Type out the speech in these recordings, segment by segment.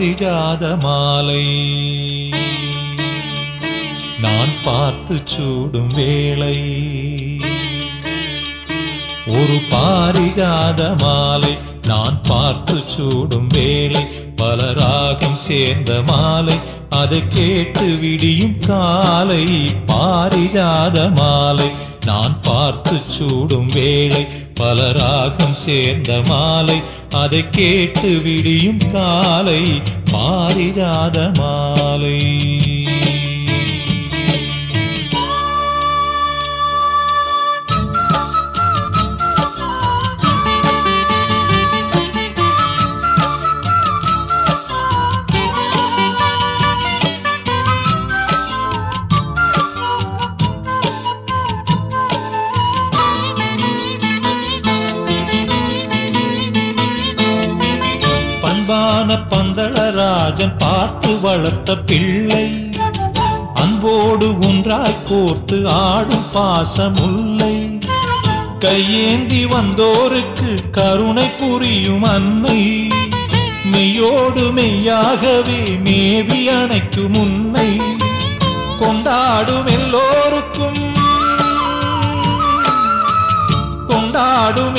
பாரிஜாத மாலை. நான் பார்த்து சூடும் வேளை. ஒரு பாரிஜாத மாலை நான் பார்த்து சூடும் வேளை. பல ராகம் சேர்ந்த மாலை அதை கேட்டு விடியும் காலை. பாரிஜாத மாலை நான் பார்த்து சூடும் வேளை பல ராகம் சேர்ந்த மாலை அதை கேட்டு விடியும் காலை பாரிஜாத மாலை. ஞான பந்தளராஜன் பார்த்து வளர்த்த பிள்ளை. அன்போடு ஒன்றாய் கோர்த்து ஆடும் பாசமுல்லை. கையேந்தி வந்தோருக்கு கருணை புரியும் அன்னை. மெய்யோடு மெய்யாகவே மேவி அணைக்கும் உன்னை. கொண்டாடும் எல்லோருக்கும் கொண்டாடும்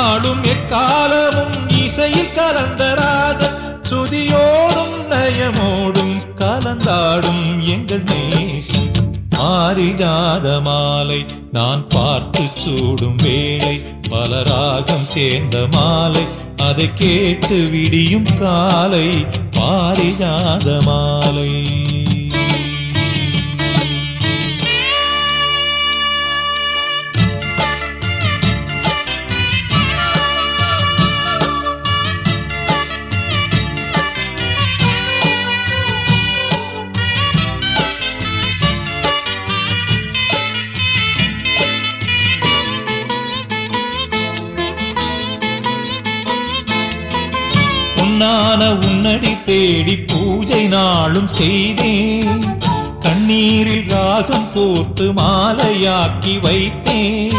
என்னாலும் எக்காலமும் இசையில் கலந்தராக சுதியோடும் நயமோடும் கலந்தாடும் எங்கள் நேசம் மாறிஜாத மாலை நான் பார்த்து சூடும் வேளை பலராகம் சேர்ந்த மாலை அதை கேட்டு விடியும் காலை பாரிஜாத மாலை. பொன்னான உன்னடி தேடி பூஜை நாளும் செய்தேன். கண்ணீரில் ராகம் கோர்த்து மாலையாக்கி வைத்தேன்.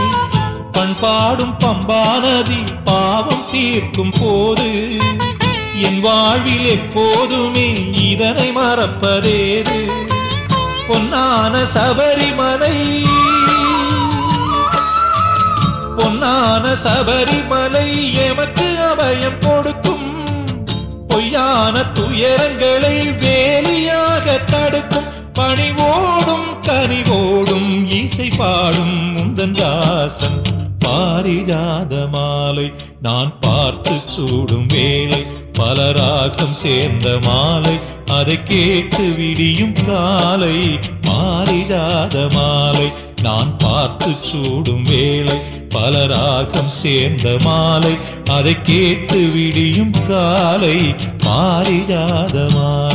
பண்பாடும் பம்பானதி பாவம் தீர்க்கும் போது என் வாழ்வில் எப்போதுமே இதனை மறப்பதேது? பொன்னான சபரிமலை பொன்னான சபரிமலை எமக்கு அபயம் கொடுக்கும் பொய்யான துயரங்களை வேலியாக தடுக்கும் பணிவோடும் கனிவோடும் இசை பாடும் முந்தன் தாசன். பாரிஜாத மாலை நான் பார்த்து சூடும் வேலை பலராகம் சேர்ந்த மாலை அதை கேட்டு விடியும் காலை. பாரிஜாத மாலை நான் பார்த்து சூடும் வேலை பல ராகம் சேர்ந்த மாலை அதை கேட்டு விடியும் காலை பாரிஜாத மாலை.